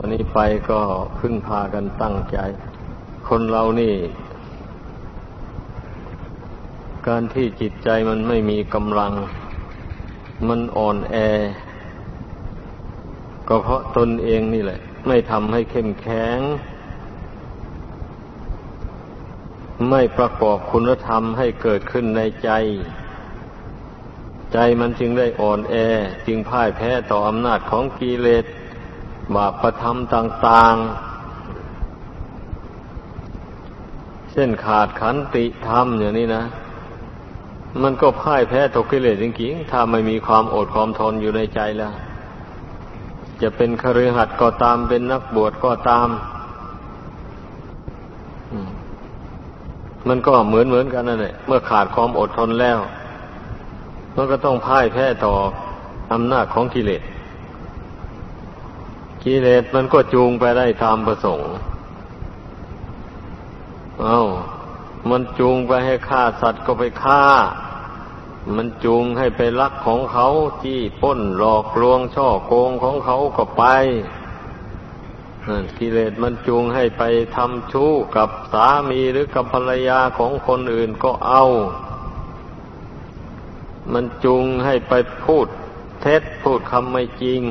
วันนี้ไปก็พึ่งพากันตั้งใจ คนเรานี่ การที่จิตใจมันไม่มีกำลัง มันอ่อนแอ ก็เพราะตนเองนี่แหละ ไม่ทำให้เข้มแข็ง ไม่ประกอบคุณธรรมให้เกิดขึ้นในใจ ใจมันจึงได้อ่อนแอ จึงพ่ายแพ้ต่ออำนาจของกิเลส บาปประทำต่างๆ เช่นขาดขันติธรรมอย่างนี้นะ มันก็พ่ายแพ้ตกกิเลสจริงๆ ถ้าไม่มีความอดความทนอยู่ในใจแล้ว จะเป็นคฤหัสถ์ก็ตามเป็นนักบวชก็ตาม มันก็เหมือนเหมือนกันนั่นแหละเมื่อขาดความอดทนแล้ว มันก็ต้องพ่ายแพ้ต่ออำนาจของกิเลส กิเลสมันก็จูงไปได้ตามประสงค์ เอา้า มันจูงไปให้ฆ่าสัตว์ก็ไปฆ่า มันจูงให้ไปลักของเขาจี้ป้นหลอกลวงช่อโกงของเขาก็ไปกิเลสมันจูงให้ไปทำชู้กับสามีหรือกับภรรยาของคนอื่นก็เอา มันจูงให้ไปพูดเท็จพูดคำไม่จริง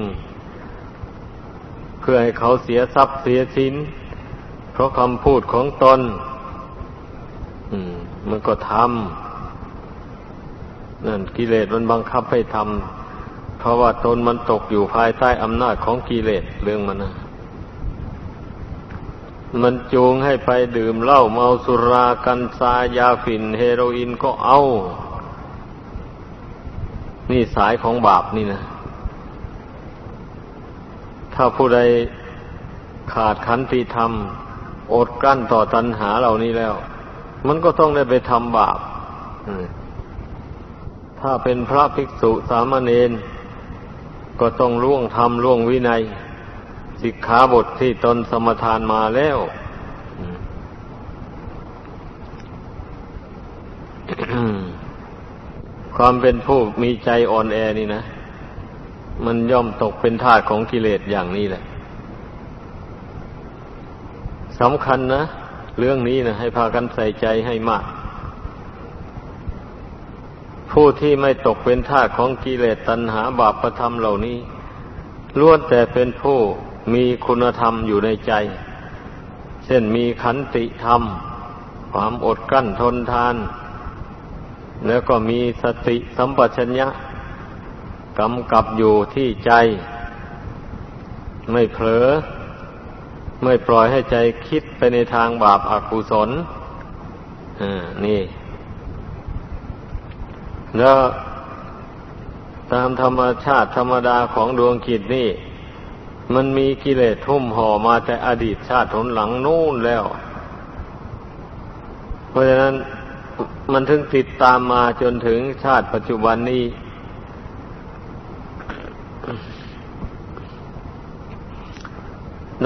พื่อให้เขาเสียทรัพย์เสียสินเพราะคำพูดของตนมันก็ทำนั่นกิเลสมันบังคับให้ทำเพราะว่าตนมันตกอยู่ภายใต้อำนาจของกิเลสเรื่องมันนะมันจูงให้ไปดื่มเหล้าเมาสุรากันซายาฝิ่นเฮโรอีนก็เอา นี่สายของบาปนี่นะ ถ้าผู้ใดขาดขันติธรรม อดกั้นต่อตัณหาเหล่านี้แล้ว มันก็ต้องได้ไปทำบาปถ้าเป็นพระภิกษุสามเณรก็ต้องล่วงธรรมล่วงวินัยสิกขาบทที่ตนสมทานมาแล้วความเป็นผู้มีใจอ่อนแอนี่นะ มันย่อมตกเป็นทาสของกิเลสอย่างนี้แหละสำคัญนะ เรื่องนี้นะให้พากันใส่ใจให้มาก ผู้ที่ไม่ตกเป็นทาสของกิเลสตัณหาบาปประธรรมเหล่านี้ล้วนแต่เป็นผู้มีคุณธรรมอยู่ในใจ เช่นมีขันติธรรม ความอดกั้นทนทาน แล้วก็มีสติสัมปชัญญะ กำกับอยู่ที่ใจ ไม่เผลอ ไม่ปล่อยให้ใจคิดไปในทางบาปอากุศลอ่านี่ แล้วตามธรรมชาติธรรมดาของดวงกิจนี่ มันมีกิเลสทุ่มห่อมาแต่อดีตชาติหนหลังนู่นแล้ว เพราะฉะนั้นมันถึงติดตามมาจนถึงชาติปัจจุบันนี้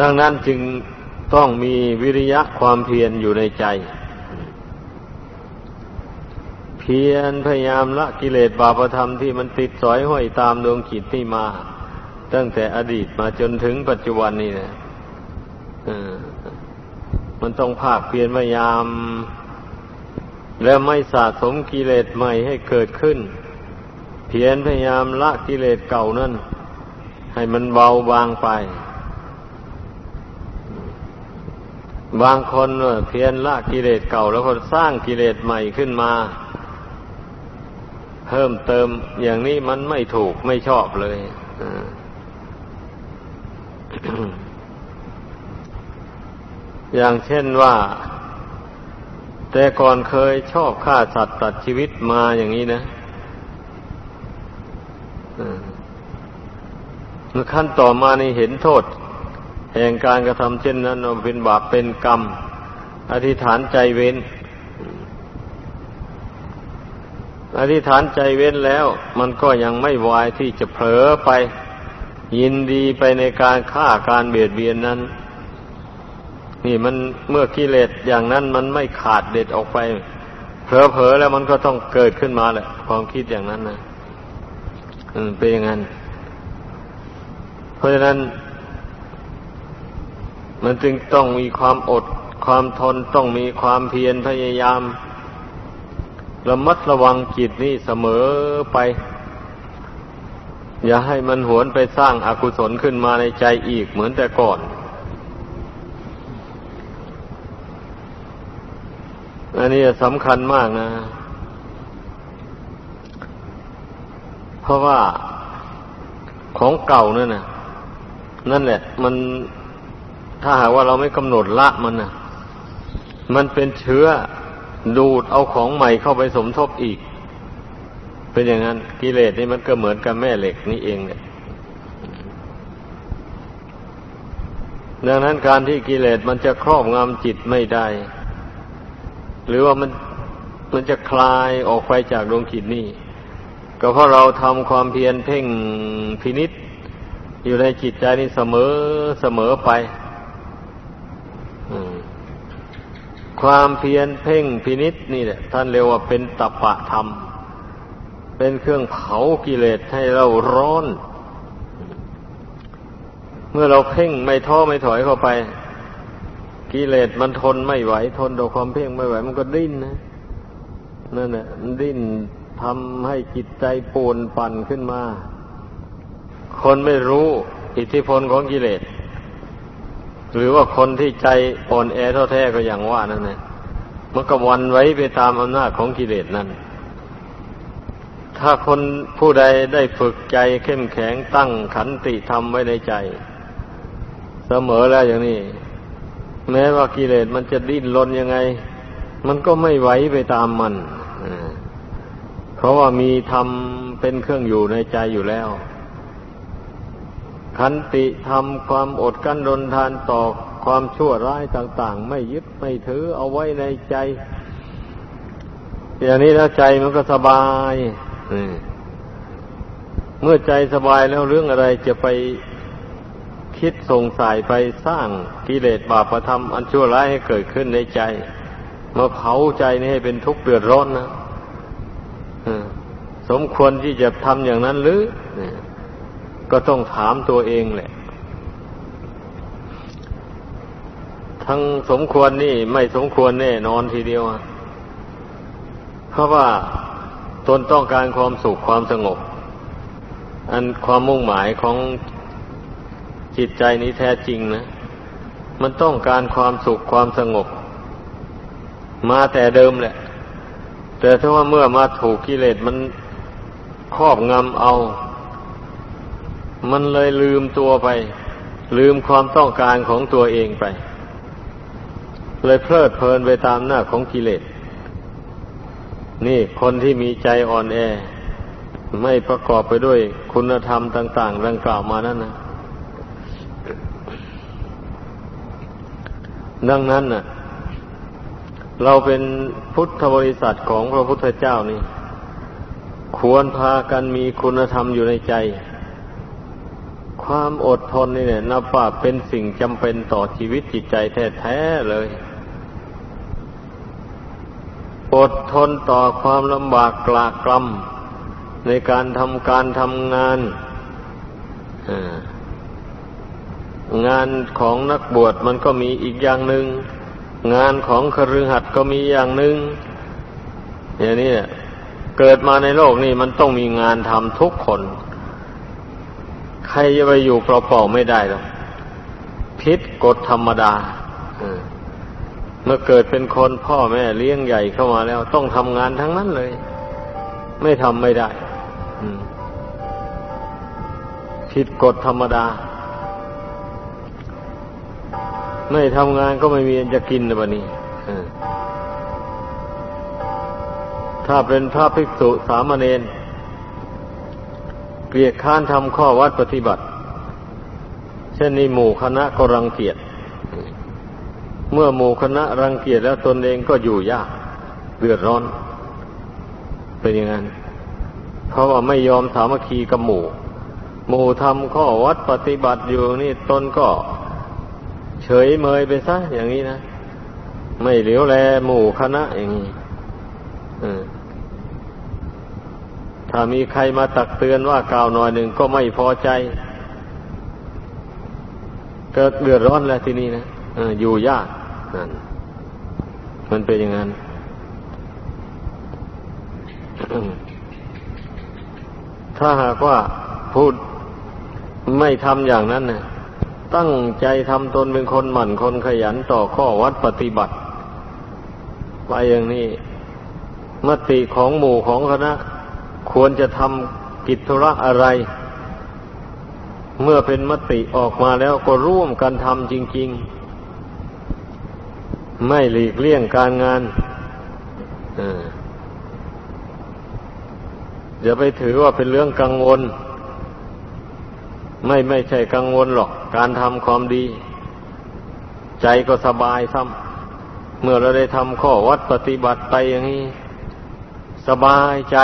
ดังนั้นจึงต้องมีวิริยะความเพียรอยู่ในใจ เพียรพยายามละกิเลสบาปธรรมที่มันติดสอยห้อยตามดวงขีดที่มา ตั้งแต่อดีตมาจนถึงปัจจุบันนี้นะมันต้องภาคเพียรพยายาม แล้วไม่สะสมกิเลสใหม่ให้เกิดขึ้น เพียรพยายามละกิเลสเก่านั่นให้มันเบาบางไป บางคนเพียรละกิเลสเก่า แล้วก็สร้างกิเลสใหม่ขึ้นมา เพิ่มเติมอย่างนี้มันไม่ถูกไม่ชอบเลยอย่างเช่นว่า แต่ก่อนเคยชอบฆ่าสัตว์ตัดชีวิตมาอย่างนี้นะขั้นต่อมานี่เห็นโทษ แห่งการกระทำเช่นนั้นเป็นบาปเป็นกรรม อธิษฐานใจเว้น อธิษฐานใจเว้นแล้ว มันก็ยังไม่วายที่จะเผลอไป ยินดีไปในการฆ่าการเบียดเบียนนั้น นี่มันเมื่อกิเลสอย่างนั้นมันไม่ขาดเด็ดออกไป เผลอๆแล้วมันก็ต้องเกิดขึ้นมาแหละ ความคิดอย่างนั้นนะเป็นอย่างนั้น เพราะฉะนั้น มันจึงต้องมีความอดความทนต้องมีความเพียรพยายาม ระมัดระวังจิตนี่เสมอไป อย่าให้มันหวนไปสร้างอากุศลขึ้นมาในใจอีกเหมือนแต่ก่อน อันนี้สำคัญมากนะ เพราะว่าของเก่านั่นนะนั่นแหละ มัน ถ้าหากว่าเราไม่กำหนดละมันนะมันเป็นเชื้อดูดเอาของใหม่เข้าไปสมทบอีก เป็นอย่างนั้นกิเลสนี่มันก็เหมือนกับแม่เหล็กนี่เองเนี่ยดังนั้นการที่กิเลสมันจะครอบงำจิตไม่ได้ หรือว่ามันมันจะคลายออกไปจากดวงจิตนี่ก็เพราะเราทำความเพียรเพ่งพินิษอยู่ในจิตใจนี่เสมอเสมอไป ความเพียรเพ่งพินิษนี่แหละท่านเรียกว่าเป็นตปะธรรม เป็นเครื่องเผากิเลสให้เราร้อน เมื่อเราเพ่งไม่ท้อไม่ถอยเข้าไป กิเลสมันทนไม่ไหว ทนต่อความเพ่งไม่ไหว มันก็ดิ้นนะนั่นแหละมันดิ้นทำให้จิตใจปูนปั่นขึ้นมา คนไม่รู้อิทธิพลของกิเลส หรือว่าคนที่ใจอ่อนแอท่าแท้ก็อย่างว่านั่นแหละมันก็วันไว้ไปตามอำนาจของกิเลสนั่น ถ้าคนผู้ใดได้ฝึกใจเข้มแข็งตั้งขันติธรรมไว้ในใจ เสมอแล้วอย่างนี้ แม้ว่ากิเลสมันจะดิ้นรนยังไง มันก็ไม่ไหวไปตามมัน เพราะว่ามีธรรมเป็นเครื่องอยู่ในใจอยู่แล้ว ขันติทำความอดกั้นรนทานต่อความชั่วร้ายต่าง ๆ ไม่ยึดไม่ถือเอาไว้ในใจ อย่างนี้แล้วใจมันก็สบายเมื่อใจสบายแล้วเรื่องอะไรจะไปคิดส่งสายไปสร้างกิเลสบาปธรรมอันชั่วร้ายให้เกิดขึ้นในใจมาเผาใจนี่ให้เป็นทุกข์เดือดร้อนนะสมควรที่จะทำอย่างนั้นหรือ ก็ต้องถามตัวเองแหละ ทั้งสมควรนี่ไม่สมควรแน่นอนทีเดียว เพราะว่าตนต้องการความสุขความสงบ อันความมุ่งหมายของจิตใจนี้แท้จริงนะ มันต้องการความสุขความสงบ มาแต่เดิมแหละ แต่ถ้าว่าเมื่อมาถูกกิเลสมันครอบงำเอา มันเลยลืมตัวไป ลืมความต้องการของตัวเองไป เลยเพลิดเพลินไปตามหน้าของกิเลส นี่คนที่มีใจอ่อนแอ ไม่ประกอบไปด้วยคุณธรรมต่าง ๆ ดังกล่าวมานั่นนะดังนั้นน่ะ เราเป็นพุทธบริษัทของพระพุทธเจ้านี่ ควรพากันมีคุณธรรมอยู่ในใจ ความอดทนนี่เนี่ยนับว่าเป็นสิ่งจำเป็นต่อชีวิตจิตใจแท้ๆเลย อดทนต่อความลำบากกลากกลำในการทำการทำงาน งานของนักบวชมันก็มีอีกอย่างหนึง่ง งานของคฤหัสถ์ก็มีอย่างหนึง่งอย่างนี้เกิดมาในโลกนี้มันต้องมีงานทำทุกคน ใครจะไปอยู่เปล่าๆไม่ได้หรอกพิษกฎธรรมดาเมื่อเกิดเป็นคนพ่อแม่เลี้ยงใหญ่เข้ามาแล้ว ต้องทำงานทั้งนั้นเลย ไม่ทำไม่ได้ผิดกฎธรรมดา ไม่ทำงานก็ไม่มีจะกินนะบันี้ถ้าเป็นพระภิกษุสามเณร เกลียดค้านทำข้อวัดปฏิบัติ เช่นนี้หมู่คณะก็รังเกียจ เมื่อหมู่คณะรังเกียจแล้วตนเองก็อยู่ยากเดือดร้อน เป็นอย่างนั้น เพราะว่าไม่ยอมสามัคคีกับหมู่ หมู่ทำข้อวัดปฏิบัติอยู่นี่ตนก็เฉยเมยไปซะอย่างนี้นะ ไม่เหลียวแลหมู่คณะอย่างนี้ ถ้ามีใครมาตักเตือนว่ากล่าวหน่อยหนึ่งก็ไม่พอใจ เกิดเดือดร้อนแล้วที่นี่นะอยู่ยากนั่นมันเป็นอย่างนั้นถ้าหากว่าพูดไม่ทำอย่างนั้นนะตั้งใจทำตนเป็นคนหมั่นคนขยันต่อข้อวัดปฏิบัติ ไปอย่างนี้ มติของหมู่ของคณะ ควรจะทำกิจธุระอะไร เมื่อเป็นมติออกมาแล้วก็ร่วมกันทำจริง ๆ ไม่หลีกเลี่ยงการงานอย่าไปถือว่าเป็นเรื่องกังวล ไม่ไม่ใช่กังวลหรอก การทำความดี ใจก็สบายซ้ำเมื่อเราได้ทำข้อวัดปฏิบัติไปอย่างนี้ สบายใจ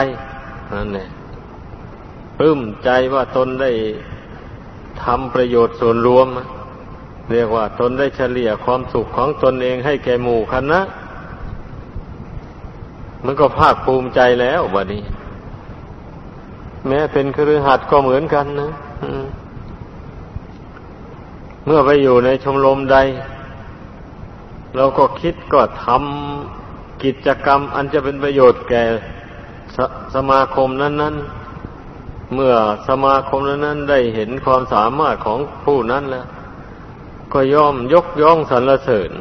นั่นแหละปลื้มใจว่าตนได้ทำประโยชน์ส่วนรวม เรียกว่าตนได้เฉลี่ยความสุขของตนเองให้แก่หมู่คณะมันก็ภาคภูมิใจแล้วบัดนี้ แม้เป็นครือหัดก็เหมือนกันนะเมื่อไปอยู่ในชมรมใด เราก็คิดก็ทำกิจกรรมอันจะเป็นประโยชน์แก่ สสมาคมนั้น ๆ เมื่อสมาคมนั้น ๆ ได้เห็นความสามารถของผู้นั้นแล้ว ก็ย่อมยกย่องสรรเสริญ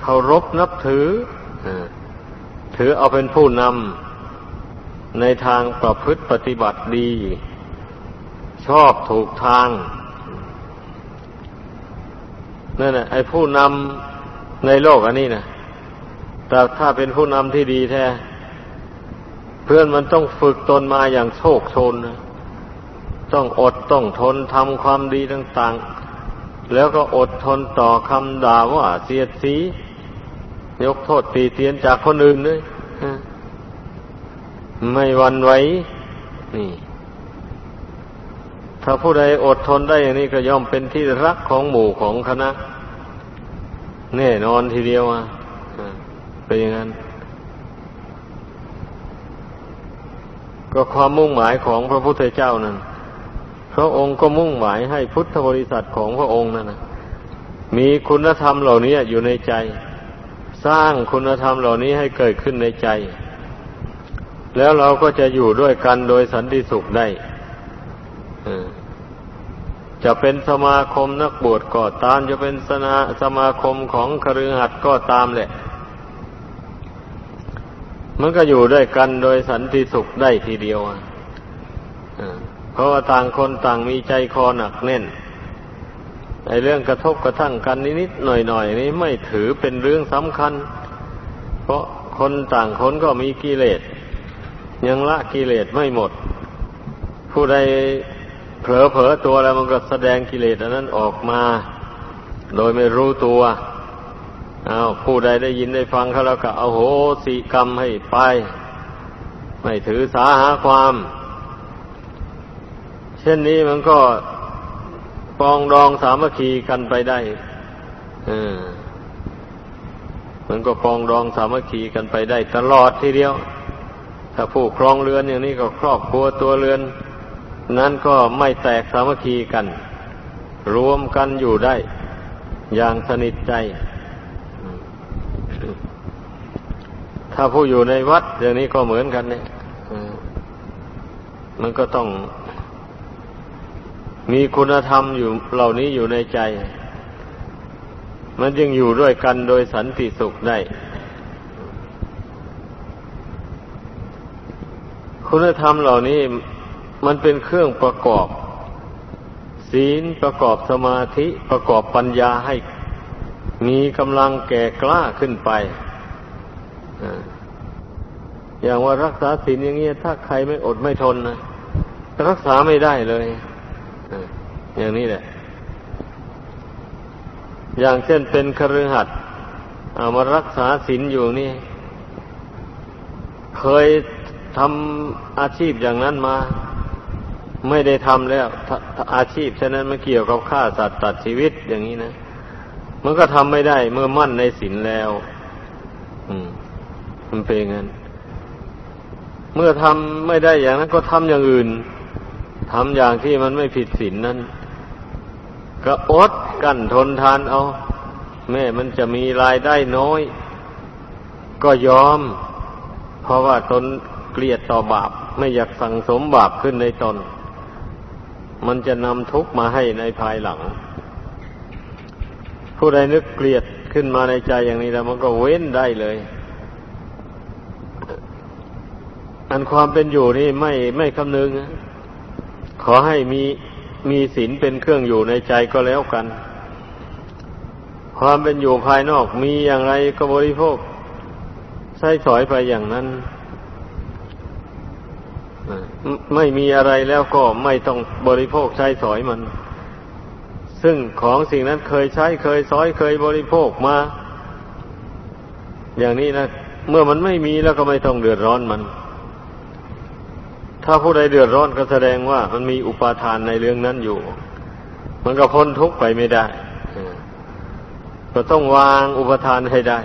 เคารพนับถือถือเอาเป็นผู้นำในทางประพฤติปฏิบัติดี ชอบถูกทางนั่นแหละไอ้ผู้นำในโลกอันนี้นะแต่ถ้าเป็นผู้นำที่ดีแท้ เพื่อนมันต้องฝึกตนมาอย่างโชคชนนะต้องอดต้องทนทำความดีต่างๆ แล้วก็อดทนต่อคำด่าว่าเสียดสี ยกโทษตีเตียนจากคนอื่นเลยไม่วันไหวนี่ ถ้าผู้ใดอดทนได้อย่างนี้ก็ย่อมเป็นที่รักของหมู่ของคณะแน่นอนทีเดียวอะเป็นอย่างนั้น ก็ความมุ่งหมายของพระพุทธเจ้านั้นพระองค์ก็มุ่งหมายให้พุทธบริษัทของพระองค์นั่นนะมีคุณธรรมเหล่านี้อยู่ในใจ สร้างคุณธรรมเหล่านี้ให้เกิดขึ้นในใจ แล้วเราก็จะอยู่ด้วยกันโดยสันติสุขได้จะเป็นสมาคมนักบวชก็ตาม จะเป็นสนาสมาคมของคฤหัสถ์ก็ตามแหละ มันก็อยู่ด้วยกันโดยสันติสุขได้ทีเดียวอะเพราะว่าต่างคนต่างมีใจคอหนักแน่นไอเรื่องกระทบกระทั่งกันนิดๆหน่อยๆนี้ไม่ถือเป็นเรื่องสำคัญ เพราะคนต่างคนก็มีกิเลสยังละกิเลสไม่หมด ผู้ใดเผลอเผลอตัวแล้วมันก็แสดงกิเลสอันนั้นออกมา โดยไม่รู้ตัว อาผู้ใดได้ยินได้ฟังเขาแล้วก็เอาโหสิกรรมให้ไป ไม่ถือสาหาความ เช่นนี้มันก็ปองดองสามัคคีกันไปได้อมันก็ปองดองสามัคคีกันไปได้ ตลอดทีเดียว ถ้าผู้ครองเรือนอย่างนี้ก็ครอบครัวตัวเรือน นั้นก็ไม่แตกสามัคคีกัน รวมกันอยู่ได้ อย่างสนิทใจ ถ้าผู้อยู่ในวัดอย่างนี้ก็เหมือนกันเนี่ยมันก็ต้อง มีคุณธรรมอยู่เหล่านี้อยู่ในใจ มันจึงอยู่ด้วยกันโดยสันติสุขได้ คุณธรรมเหล่านี้มันเป็นเครื่องประกอบ ศีลประกอบสมาธิประกอบปัญญาให้มีกำลังแก่กล้าขึ้นไป อย่างว่ารักษาศีลอย่างเงี้ยถ้าใครไม่อดไม่ทนนะรักษาไม่ได้เลยอย่างนี้แหละ อย่างเช่นเป็นคฤหัสถ์เอามารักษาศีลอยู่นี่ เคยทำอาชีพอย่างนั้นมา ไม่ได้ทำแล้วอาชีพฉะนั้นมันเกี่ยวกับฆ่าสัตว์ตัดชีวิตอย่างนี้นะมันก็ทำไม่ได้เมื่อมั่นในศีลแล้ว มันเป็นงั้นเมื่อทำไม่ได้อย่างนั้นก็ทำอย่างอื่นทำอย่างที่มันไม่ผิดศีลนั้น ก็อดกั้นทนทานเอา แม่มันจะมีรายได้น้อย ก็ยอม เพราะว่าตนเกลียดต่อบาป ไม่อยากสั่งสมบาปขึ้นในตน มันจะนำทุกข์มาให้ในภายหลัง ผู้ใดนึกเกลียดขึ้นมาในใจอย่างนี้แล้วมันก็เว้นได้เลย อันความเป็นอยู่นี่ไม่ไม่คำนึง ขอให้มีมีศีลเป็นเครื่องอยู่ในใจก็แล้วกัน ความเป็นอยู่ภายนอกมีอย่างไรก็บริโภคใช้สอยไปอย่างนั้น ไม่มีอะไรแล้วก็ไม่ต้องบริโภคใช้สอยมัน ซึ่งของสิ่งนั้นเคยใช้เคยสอยเคยบริโภคมา อย่างนี้นะ เมื่อมันไม่มีแล้วก็ไม่ต้องเดือดร้อนมัน ถ้าผู้ใดเดือดร้อนก็แสดงว่ามันมีอุปาทานในเรื่องนั้นอยู่ มันก็พ้นทุกข์ไปไม่ได้ก็ต้องวางอุปทานให้ได้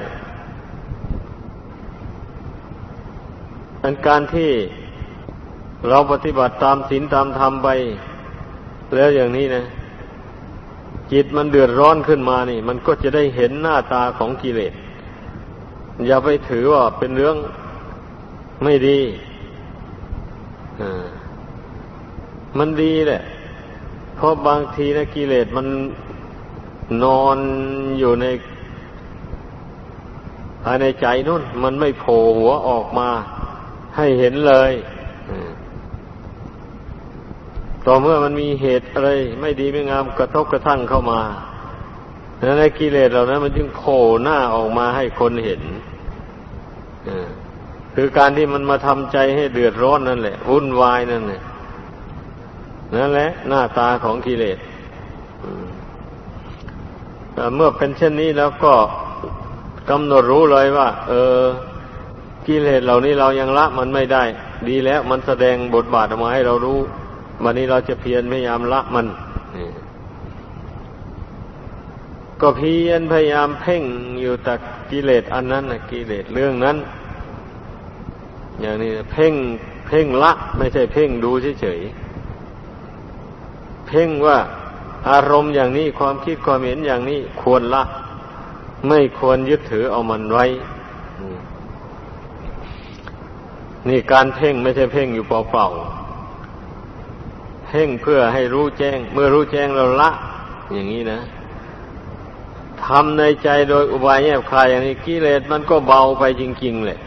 อันการที่เราปฏิบัติตามศีลตามธรรมไป แล้วอย่างนี้นะ จิตมันเดือดร้อนขึ้นมานี่ มันก็จะได้เห็นหน้าตาของกิเลส อย่าไปถือว่าเป็นเรื่องไม่ดี มันดีแหละ เพราะบางทีนะกิเลสมันนอนอยู่ในภายในใจนู่น มันไม่โผล่หัวออกมา ให้เห็นเลยต่อเมื่อมันมีเหตุอะไร ไม่ดีไม่งามกระทบกระทั่งเข้ามาแล้วในกิเลสเหล่านั้นมันจึงโผล่หน้าออกมาให้คนเห็น คือการที่มันมาทำใจให้เดือดร้อนนั่นแหละวุ่นวายนั่นแหละนั่นแหละหน้าตาของกิเลสเมื่อเป็นเช่นนี้แล้วก็กำหนดรู้เลยว่า เออ กิเลสเหล่านี้เรายังละมันไม่ได้ ดีแล้วมันแสดงบทบาทออกมาให้เรารู้ วันนี้เราจะเพียรพยายามละมันก็เพียรพยายามเพ่งอยู่แต่กิเลสอันนั้นนะกิเลสเรื่องนั้น อย่างนี้เพ่งเพ่งละ ไม่ใช่เพ่งดูเฉยๆเพ่งว่าอารมณ์อย่างนี้ความคิดความเห็นอย่างนี้ควรละ ไม่ควรยึดถือเอามันไว้ นี่การเพ่งไม่ใช่เพ่งอยู่เปล่าๆเพ่งเพื่อให้รู้แจ้ง เมื่อรู้แจ้งเราละ อย่างนี้นะทำในใจโดยอุบายแยบคายอย่างนี้กิเลสมันก็เบาไปจริงๆเลย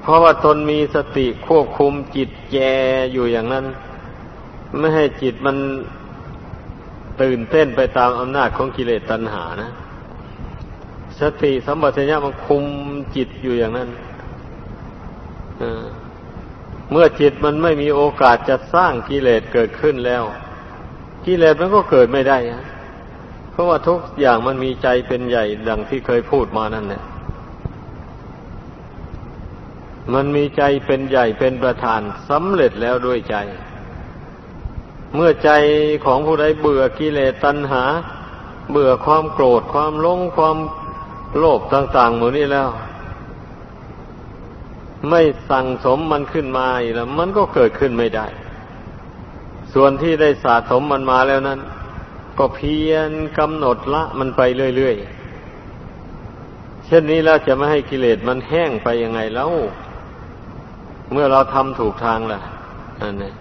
เพราะว่าตนมีสติควบคุมจิตแจอยู่อย่างนั้น ไม่ให้จิตมันตื่นเต้นไปตามอำนาจของกิเลสตัณหานะ สติสัมปชัญญะมันคุมจิตอยู่อย่างนั้นเมื่อจิตมันไม่มีโอกาสจะสร้างกิเลสเกิดขึ้นแล้ว กิเลสมันก็เกิดไม่ได้เพราะว่าทุกอย่างมันมีใจเป็นใหญ่ดังที่เคยพูดมานั่นแหละ มันมีใจเป็นใหญ่เป็นประธานสำเร็จแล้วด้วยใจ เมื่อใจของผู้ใดเบื่อกิเลสตัณหา เบื่อความโกรธความหลงความโลภต่างๆหมดนี้แล้ว ไม่สั่งสมมันขึ้นมาอีกแล้ว มันก็เกิดขึ้นไม่ได้ ส่วนที่ได้สะสมมันมาแล้วนั้น ก็เพียรกำหนดละมันไปเรื่อยๆ เช่นนี้แล้วจะไม่ให้กิเลสมันแห้งไปยังไงแล้ว เมื่อเราทำถูกทางล่ะอันนี้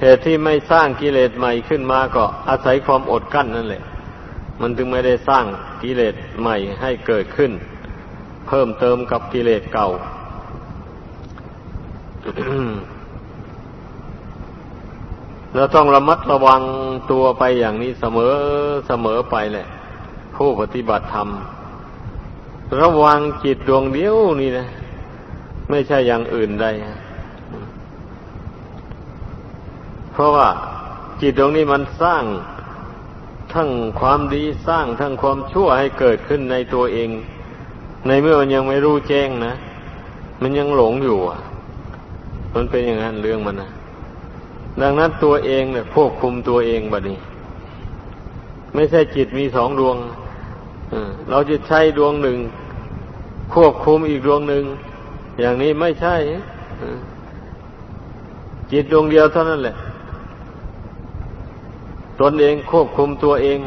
เหตุที่ไม่สร้างกิเลสใหม่ขึ้นมาก็อาศัยความอดกั้นนั่นแหละ มันจึงไม่ได้สร้างกิเลสใหม่ให้เกิดขึ้น เพิ่มเติมกับกิเลสเก่าเราต้องระมัดระวังตัวไปอย่างนี้เสมอเสมอไปแหละ ผู้ปฏิบัติธรรม ระวังจิตดวงเดียวนี่นะ ไม่ใช่อย่างอื่นใดเพราะว่าจิตดวงนี้มันสร้างทั้งความดีสร้างทั้งความชั่วให้เกิดขึ้นในตัวเอง ในเมื่อมันยังไม่รู้แจ้งนะ มันยังหลงอยู่อะ มันเป็นอย่างนั้นเรื่องมันนะดังนั้นตัวเองเนี่ยควบคุมตัวเองบัดนี้ ไม่ใช่จิตมีสองดวง เราจะใช้ดวงหนึ่ง ควบคุมอีกดวงหนึ่ง อย่างนี้ไม่ใช่จิตดวงเดียวเท่านั้นแหละ ตนเองควบคุมตัวเอง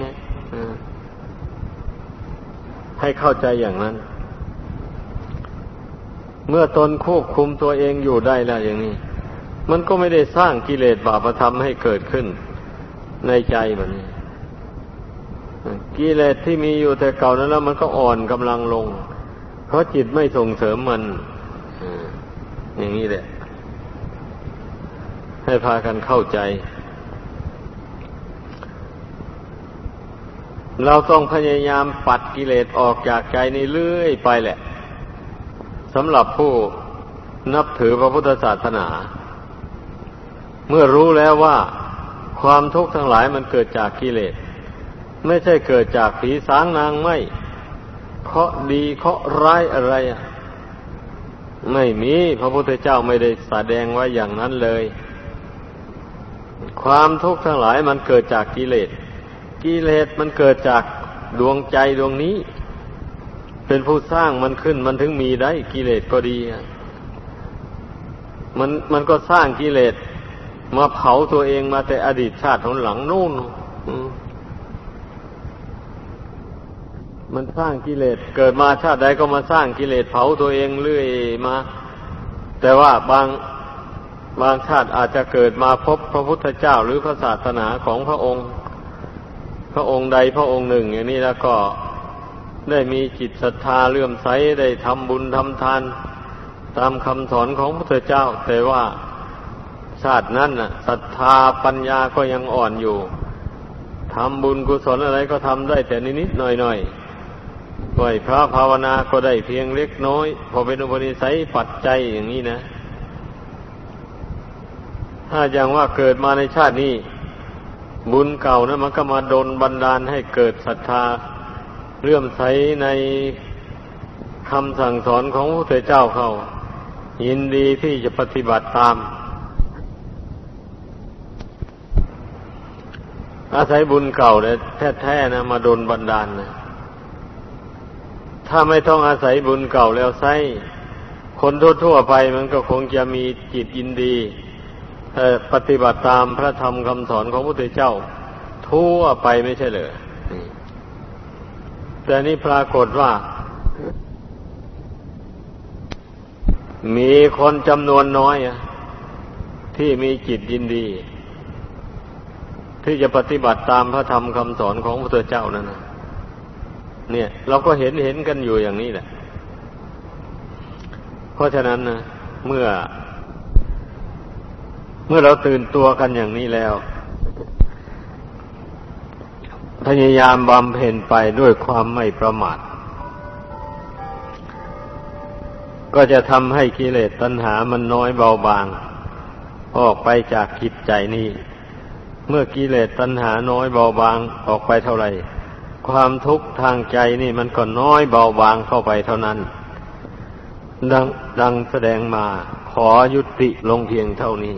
ให้เข้าใจอย่างนั้น เมื่อตนควบคุมตัวเองอยู่ได้แล้วอย่างนี้ มันก็ไม่ได้สร้างกิเลสบาปธรรมให้เกิดขึ้นในใจมัน กิเลสที่มีอยู่แต่เก่านั้นแล้วมันก็อ่อนกำลังลง เพราะจิตไม่ส่งเสริมมันอย่างนี้แหละ ให้พากันเข้าใจ เราต้องพยายามปัดกิเลสออกจากใจนี้เรื่อยไปแหละสำหรับผู้นับถือพระพุทธศาสนา เมื่อรู้แล้วว่าความทุกข์ทั้งหลายมันเกิดจากกิเลส ไม่ใช่เกิดจากผีสางนางไม่เคาะดีเคาะร้ายอะไรไม่มีพระพุทธเจ้าไม่ได้แสดงไว้อย่างนั้นเลย ความทุกข์ทั้งหลายมันเกิดจากกิเลส กิเลสมันเกิดจากดวงใจดวงนี้ เป็นผู้สร้างมันขึ้นมันถึงมีได้กิเลสก็ดีมันมันก็สร้างกิเลสมาเผาตัวเองมาแต่อดีตชาติหนหลังนู่น มันสร้างกิเลสเกิดมาชาติใดก็มาสร้างกิเลสเผาตัวเองเรื่อยมา แต่ว่าบางบางชาติอาจจะเกิดมาพบพระพุทธเจ้าหรือพระศาสนาของพระองค์ พระองค์ใดพระองค์หนึ่ง อย่างนี้แล้วก็ได้มีจิตศรัทธาเลื่อมใสได้ทำบุญทำทาน ตามคำสอนของพระพุทธเจ้า แต่ว่าชาตินั้นน่ะศรัทธาปัญญาก็ยังอ่อนอยู่ทำบุญกุศลอะไรก็ทำได้แต่นิดๆหน่อยๆ ไหวพระภาวนาก็ได้เพียงเล็กน้อย พอเป็นอุปนิสัยปัจจัยอย่างนี้นะ ถ้าอย่างว่าเกิดมาในชาตินี้ บุญเก่านะมันก็มาดนบันดาลให้เกิดศรัทธาเลื่อมใสในคำสั่งสอนของพระพุทธเจ้าเขายินดีที่จะปฏิบัติตาม อาศัยบุญเก่าเลยแท้ๆนะมาโดนบันดาลนะ ถ้าไม่ต้องอาศัยบุญเก่าแล้วไซคนทั่วๆไปมันก็คงจะมีจิตยินดีปฏิบัติตามพระธรรมคำสอนของพระพุทธเจ้า ทั่วไปไม่ใช่เลยแต่นี่ปรากฏว่า มีคนจำนวนน้อยที่มีจิตยินดี ที่จะปฏิบัติตามพระธรรมคำสอนของพระพุทธเจ้านั่นนะ เนี่ย เราก็เห็นเห็นกันอยู่อย่างนี้แหละ เพราะฉะนั้นนะเมื่อ เมื่อเราตื่นตัวกันอย่างนี้แล้ว พยายามบำเพ็ญไปด้วยความไม่ประมาทก็จะทำให้กิเลสตัณหามันน้อยเบาบาง ออกไปจากจิตใจนี้ เมื่อกิเลสตัณหาน้อยเบาบางออกไปเท่าไหร่ ความทุกข์ทางใจนี่มันก็น้อยเบาบางเข้าไปเท่านั้น ดังดังแสดงมาขอยุติลงเพียงเท่านี้